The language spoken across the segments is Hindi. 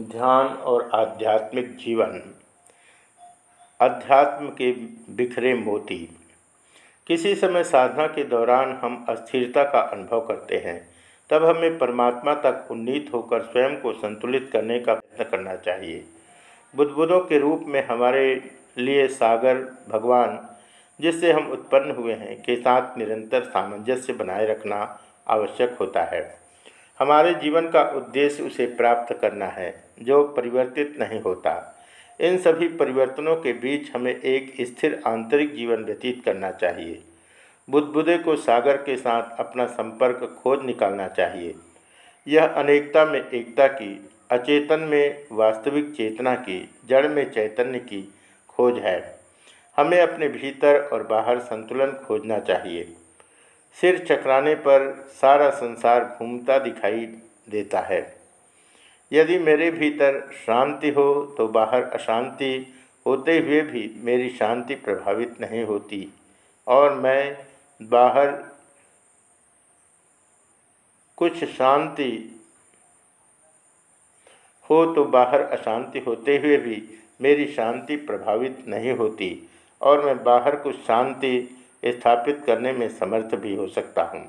ध्यान और आध्यात्मिक जीवन। अध्यात्म के बिखरे मोती। किसी समय साधना के दौरान हम अस्थिरता का अनुभव करते हैं। तब हमें परमात्मा तक उन्नीत होकर स्वयं को संतुलित करने का प्रयत्न करना चाहिए। बुद्धबुदों के रूप में हमारे लिए सागर भगवान, जिससे हम उत्पन्न हुए हैं, के साथ निरंतर सामंजस्य बनाए रखना आवश्यक होता है। हमारे जीवन का उद्देश्य उसे प्राप्त करना है। जो परिवर्तित नहीं होता। इन सभी परिवर्तनों के बीच हमें एक स्थिर आंतरिक जीवन व्यतीत करना चाहिए। बुद्धबुदे को सागर के साथ अपना संपर्क खोज निकालना चाहिए। यह अनेकता में एकता की, अचेतन में वास्तविक चेतना की, जड़ में चैतन्य की खोज है। हमें अपने भीतर और बाहर संतुलन खोजना चाहिए। सिर चकराने पर सारा संसार घूमता दिखाई देता है। यदि मेरे भीतर शांति हो तो बाहर अशांति होते हुए भी मेरी शांति प्रभावित नहीं होती। और मैं बाहर कुछ शांति हो तो बाहर अशांति होते हुए भी मेरी शांति प्रभावित नहीं होती और मैं बाहर कुछ शांति स्थापित करने में समर्थ भी हो सकता हूँ।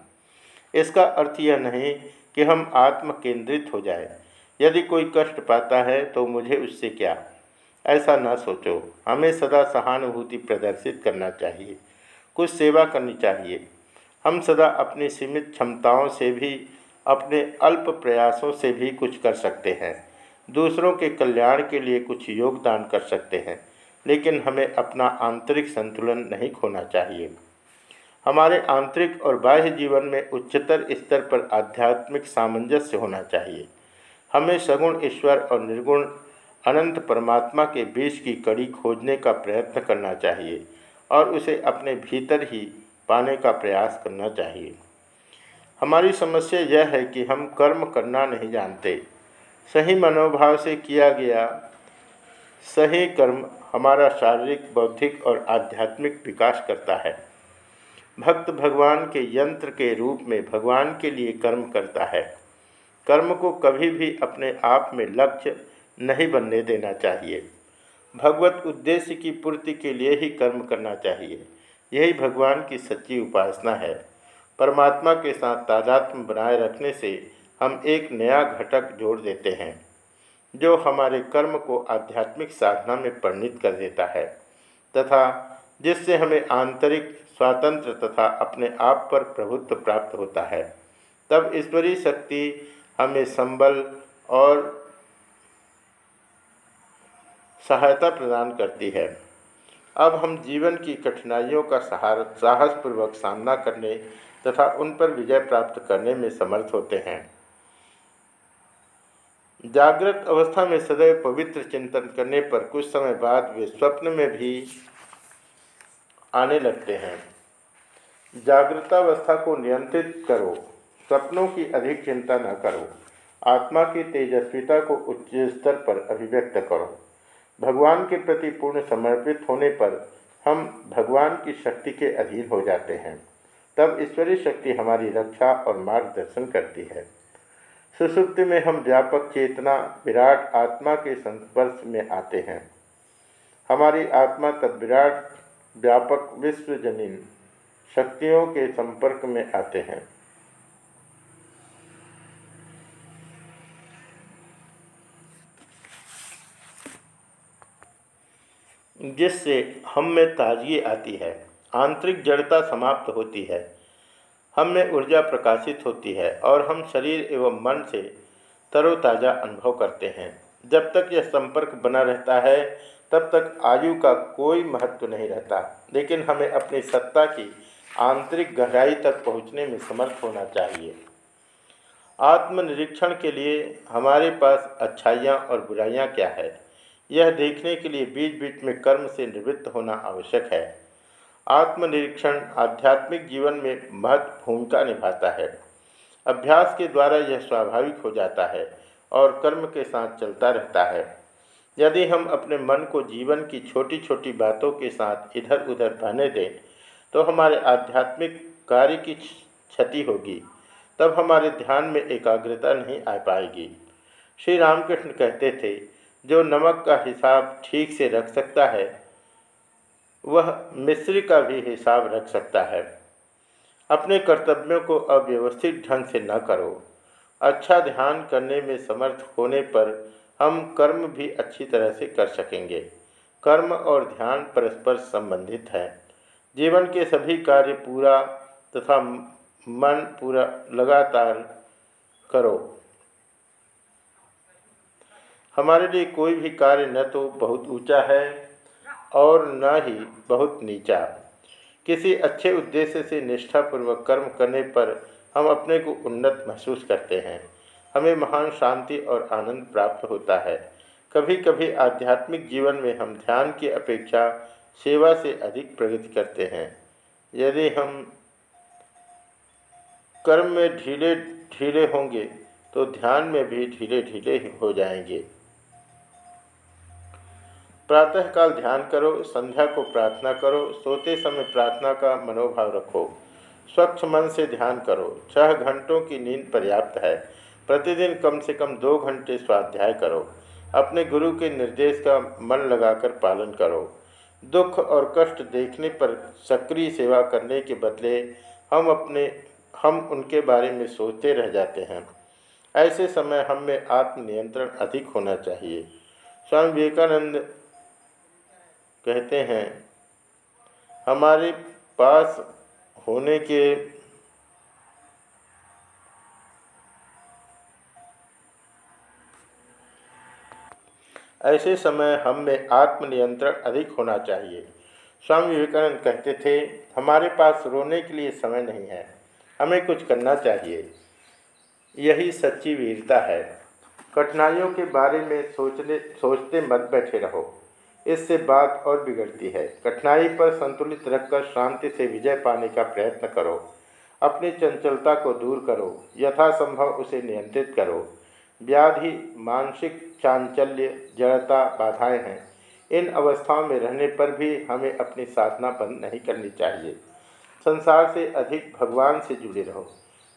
इसका अर्थ यह नहीं कि हम आत्म केंद्रित हो जाए। यदि कोई कष्ट पाता है तो मुझे उससे क्या? ऐसा न सोचो। हमें सदा सहानुभूति प्रदर्शित करना चाहिए। कुछ सेवा करनी चाहिए। हम सदा अपनी सीमित क्षमताओं से भी, अपने अल्प प्रयासों से भी कुछ कर सकते हैं। दूसरों के कल्याण के लिए कुछ योगदान कर सकते हैं। लेकिन हमें अपना आंतरिक संतुलन नहीं खोना चाहिए। हमारे आंतरिक और बाह्य जीवन में उच्चतर स्तर पर आध्यात्मिक सामंजस्य होना चाहिए। हमें सगुण ईश्वर और निर्गुण अनंत परमात्मा के बीच की कड़ी खोजने का प्रयत्न करना चाहिए और उसे अपने भीतर ही पाने का प्रयास करना चाहिए। हमारी समस्या यह है कि हम कर्म करना नहीं जानते। सही मनोभाव से किया गया सही कर्म हमारा शारीरिक, बौद्धिक और आध्यात्मिक विकास करता है। भक्त भगवान के यंत्र के रूप में भगवान के लिए कर्म करता है। कर्म को कभी भी अपने आप में लक्ष्य नहीं बनने देना चाहिए। भगवत उद्देश्य की पूर्ति के लिए ही कर्म करना चाहिए। यही भगवान की सच्ची उपासना है। परमात्मा के साथ तादात्म बनाए रखने से हम एक नया घटक जोड़ देते हैं, जो हमारे कर्म को आध्यात्मिक साधना में परिणित कर देता है, तथा जिससे हमें आंतरिक स्वातंत्र तथा अपने आप पर प्रभुत्व प्राप्त होता है। तब ईश्वरीय शक्ति हमें संबल और सहायता प्रदान करती है। अब हम जीवन की कठिनाइयों का सहारा, साहसपूर्वक सामना करने तथा उन पर विजय प्राप्त करने में समर्थ होते हैं। जागृत अवस्था में सदैव पवित्र चिंतन करने पर कुछ समय बाद वे स्वप्न में भी आने लगते हैं। जागृतावस्था को नियंत्रित करो। सपनों की अधिक चिंता न करो। आत्मा की तेजस्विता को उच्च स्तर पर अभिव्यक्त करो। भगवान के प्रति पूर्ण समर्पित होने पर हम भगवान की शक्ति के अधीन हो जाते हैं। तब ईश्वरीय शक्ति हमारी रक्षा और मार्गदर्शन करती है। सुसुप्ति में हम व्यापक चेतना, विराट आत्मा के संस्पर्श में आते हैं। हमारी आत्मा तब विराट, व्यापक विश्व ज़मीन शक्तियों के संपर्क में आते हैं। जिससे हम में ताजगी आती है, आंतरिक जड़ता समाप्त होती है। हम में ऊर्जा प्रकाशित होती है और हम शरीर एवं मन से तरोताज़ा अनुभव करते हैं। जब तक यह संपर्क बना रहता है, तब तक आयु का कोई महत्व नहीं रहता, लेकिन हमें अपनी सत्ता की आंतरिक गहराई तक पहुँचने में समर्थ होना चाहिए। आत्मनिरीक्षण के लिए हमारे पास अच्छाइयाँ और बुराइयाँ क्या है? यह देखने के लिए बीच बीच में कर्म से निवृत्त होना आवश्यक है। आत्मनिरीक्षण आध्यात्मिक जीवन में महत्व भूमिका निभाता है। अभ्यास के द्वारा यह स्वाभाविक हो जाता है और कर्म के साथ चलता रहता है। यदि हम अपने मन को जीवन की छोटी छोटी बातों के साथ इधर उधर बहने दें तो हमारे आध्यात्मिक कार्य की क्षति होगी। तब हमारे ध्यान में एकाग्रता नहीं आ पाएगी। श्री रामकृष्ण कहते थे जो नमक का हिसाब ठीक से रख सकता है, वह मिश्री का भी हिसाब रख सकता है। अपने कर्तव्यों को अव्यवस्थित ढंग से न करो। अच्छा ध्यान करने में समर्थ होने पर हम कर्म भी अच्छी तरह से कर सकेंगे। कर्म और ध्यान परस्पर संबंधित है। जीवन के सभी कार्य पूरा तथा मन पूरा लगातार करो। हमारे लिए कोई भी कार्य न तो बहुत ऊँचा है और न ही बहुत नीचा। किसी अच्छे उद्देश्य से निष्ठापूर्वक कर्म करने पर हम अपने को उन्नत महसूस करते हैं। हमें महान शांति और आनंद प्राप्त होता है। कभी कभी आध्यात्मिक जीवन में हम ध्यान की अपेक्षा सेवा से अधिक प्रगति करते हैं। यदि हम कर्म में ढीले ढीले होंगे तो ध्यान में भी ढीले ढीले हो जाएँगे। प्रातःकाल ध्यान करो, संध्या को प्रार्थना करो, सोते समय प्रार्थना का मनोभाव रखो। स्वच्छ मन से ध्यान करो। छह घंटों की नींद पर्याप्त है। प्रतिदिन कम से कम दो घंटे स्वाध्याय करो। अपने गुरु के निर्देश का मन लगाकर पालन करो। दुख और कष्ट देखने पर सक्रिय सेवा करने के बदले हम अपने, हम उनके बारे में सोचते रह जाते हैं। ऐसे समय हम में आत्मनियंत्रण अधिक होना चाहिए। स्वामी विवेकानंद कहते हैं, हमारे पास होने के ऐसे समय हम में आत्मनियंत्रण अधिक होना चाहिए। स्वामी विवेकानंद कहते थे, हमारे पास रोने के लिए समय नहीं है, हमें कुछ करना चाहिए। यही सच्ची वीरता है। कठिनाइयों के बारे में सोचने, सोचते मत बैठे रहो। इससे बात और बिगड़ती है। कठिनाई पर संतुलित रखकर शांति से विजय पाने का प्रयत्न करो। अपनी चंचलता को दूर करो। यथासंभव उसे नियंत्रित करो। व्याधि, मानसिक चांचल्य, जड़ता बाधाएँ हैं। इन अवस्थाओं में रहने पर भी हमें अपनी साधना बंद नहीं करनी चाहिए। संसार से अधिक भगवान से जुड़े रहो।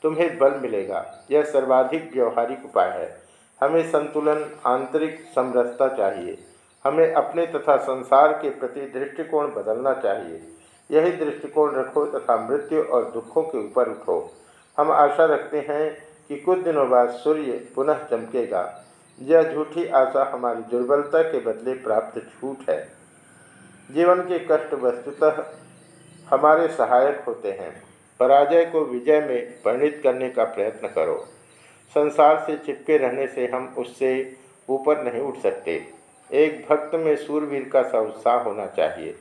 तुम्हें बल मिलेगा। यह सर्वाधिक व्यवहारिक उपाय है। हमें संतुलन, आंतरिक समरसता चाहिए। हमें अपने तथा संसार के प्रति दृष्टिकोण बदलना चाहिए। यही दृष्टिकोण रखो तथा मृत्यु और दुखों के ऊपर उठो। हम आशा रखते हैं कि कुछ दिनों बाद सूर्य पुनः चमकेगा। यह झूठी आशा हमारी दुर्बलता के बदले प्राप्त छूट है। जीवन के कष्ट वस्तुतः हमारे सहायक होते हैं। पराजय को विजय में परिणित करने का प्रयत्न करो। संसार से चिपके रहने से हम उससे ऊपर नहीं उठ सकते। एक भक्त में सूरवीर का सा उत्साह होना चाहिए,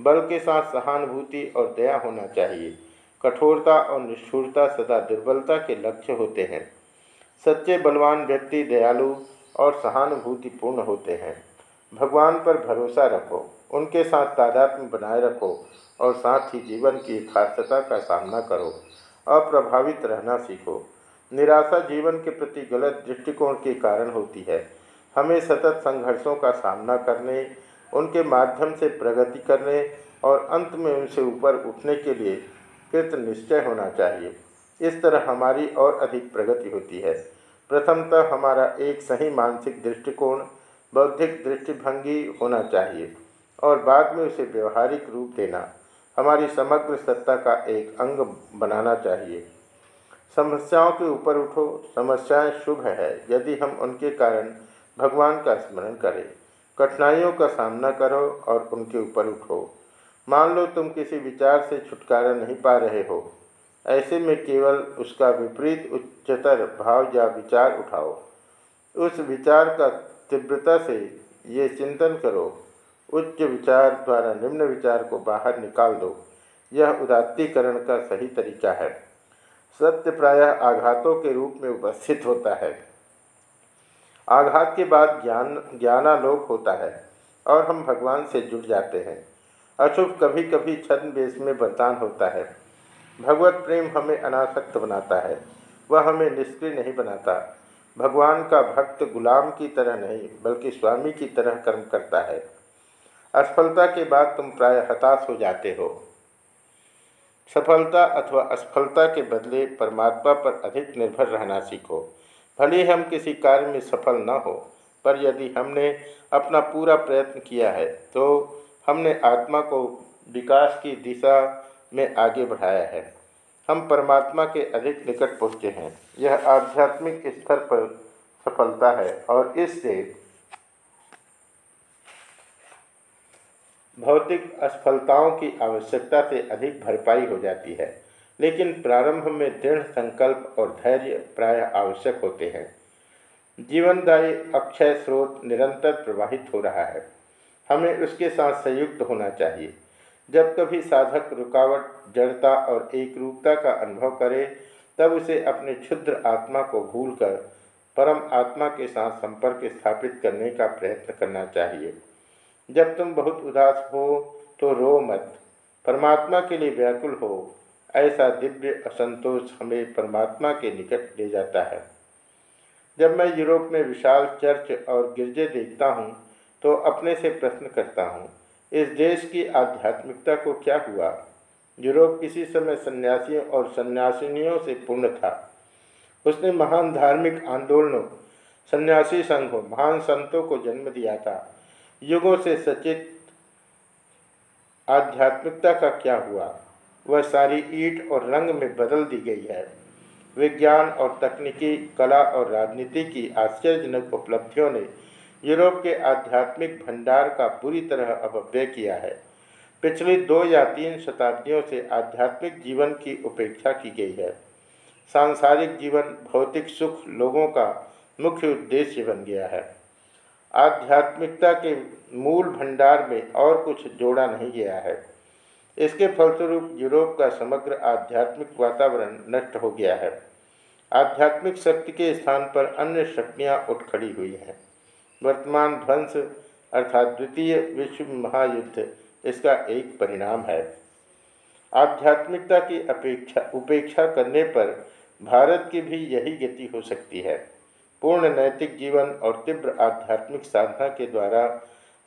बल के साथ सहानुभूति और दया होना चाहिए। कठोरता और निष्ठुरता सदा दुर्बलता के लक्ष्य होते हैं। सच्चे बलवान व्यक्ति दयालु और सहानुभूतिपूर्ण होते हैं। भगवान पर भरोसा रखो, उनके साथ तादात्म्य बनाए रखो और साथ ही जीवन की यथार्थता का सामना करो। अप्रभावित रहना सीखो। निराशा जीवन के प्रति गलत दृष्टिकोण के कारण होती है। हमें सतत संघर्षों का सामना करने, उनके माध्यम से प्रगति करने और अंत में उनसे ऊपर उठने के लिए कृत निश्चय होना चाहिए। इस तरह हमारी और अधिक प्रगति होती है। प्रथमतः हमारा एक सही मानसिक दृष्टिकोण, बौद्धिक दृष्टिभंगी होना चाहिए और बाद में उसे व्यवहारिक रूप देना। हमारी समग्र सत्ता का एक अंग बनाना चाहिए। समस्याओं के ऊपर उठो। समस्याएँ शुभ है। यदि हम उनके कारण भगवान का स्मरण करें। कठिनाइयों का सामना करो और उनके ऊपर उठो। मान लो तुम किसी विचार से छुटकारा नहीं पा रहे हो। ऐसे में केवल उसका विपरीत उच्चतर भाव या विचार उठाओ। उस विचार का तीव्रता से ये चिंतन करो। उच्च विचार द्वारा निम्न विचार को बाहर निकाल दो। यह उदात्तीकरण का सही तरीका है। सत्य प्रायः आघातों के रूप में उपस्थित होता है। आघात के बाद ज्ञान, ज्ञानालोक होता है और हम भगवान से जुड़ जाते हैं। अशुभ कभी कभी छद्म वेश में बरदान होता है। भगवत प्रेम हमें अनासक्त बनाता है। वह हमें निष्क्रिय नहीं बनाता। भगवान का भक्त गुलाम की तरह नहीं, बल्कि स्वामी की तरह कर्म करता है। असफलता के बाद तुम प्राय हताश हो जाते हो। सफलता अथवा असफलता के बदले परमात्मा पर अधिक निर्भर रहना सीखो। भले हम किसी कार्य में सफल न हो, पर यदि हमने अपना पूरा प्रयत्न किया है तो हमने आत्मा को विकास की दिशा में आगे बढ़ाया है। हम परमात्मा के अधिक निकट पहुँचे हैं। यह आध्यात्मिक स्तर पर सफलता है और इससे भौतिक असफलताओं की आवश्यकता से अधिक भरपाई हो जाती है। लेकिन प्रारंभ में दृढ़ संकल्प और धैर्य प्राय आवश्यक होते हैं। जीवनदायी अक्षय स्रोत निरंतर प्रवाहित हो रहा है। हमें उसके साथ संयुक्त होना चाहिए। जब कभी साधक रुकावट, जड़ता और एक रूपता का अनुभव करे, तब उसे अपने क्षुद्र आत्मा को भूलकर परम आत्मा के साथ संपर्क स्थापित करने का प्रयत्न करना चाहिए। जब तुम बहुत उदास हो तो रो मत। परमात्मा के लिए व्याकुल हो। ऐसा दिव्य असंतोष हमें परमात्मा के निकट ले जाता है। जब मैं यूरोप में विशाल चर्च और गिरजे देखता हूँ तो अपने से प्रश्न करता हूँ, इस देश की आध्यात्मिकता को क्या हुआ? यूरोप किसी समय सन्यासियों और सन्यासिनियों से पूर्ण था। उसने महान धार्मिक आंदोलनों, सन्यासी संघों, महान संतों को जन्म दिया था। युगों से सचित आध्यात्मिकता का क्या हुआ? वह सारी ईट और रंग में बदल दी गई है। विज्ञान और तकनीकी, कला और राजनीति की आश्चर्यजनक उपलब्धियों ने यूरोप के आध्यात्मिक भंडार का पूरी तरह अपव्यय किया है। पिछली दो या तीन शताब्दियों से आध्यात्मिक जीवन की उपेक्षा की गई है। सांसारिक जीवन, भौतिक सुख लोगों का मुख्य उद्देश्य बन गया है। आध्यात्मिकता के मूल भंडार में और कुछ जोड़ा नहीं गया है। इसके फलस्वरूप यूरोप का समग्र आध्यात्मिक वातावरण नष्ट हो गया है। आध्यात्मिक शक्ति के स्थान पर अन्य शक्तियाँ उठ खड़ी हुई हैं। वर्तमान ध्वंस अर्थात द्वितीय विश्व महायुद्ध, इसका एक परिणाम है। आध्यात्मिकता की अपेक्षा, उपेक्षा करने पर भारत की भी यही गति हो सकती है। पूर्ण नैतिक जीवन और तीव्र आध्यात्मिक साधना के द्वारा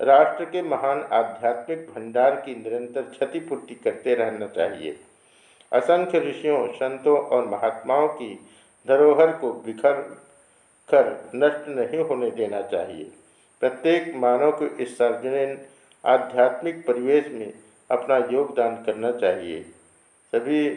राष्ट्र के महान आध्यात्मिक भंडार की निरंतर क्षतिपूर्ति करते रहना चाहिए। असंख्य ऋषियों, संतों और महात्माओं की धरोहर को बिखर कर नष्ट नहीं होने देना चाहिए। प्रत्येक मानव को इस सार्वजनिक आध्यात्मिक परिवेश में अपना योगदान करना चाहिए। सभी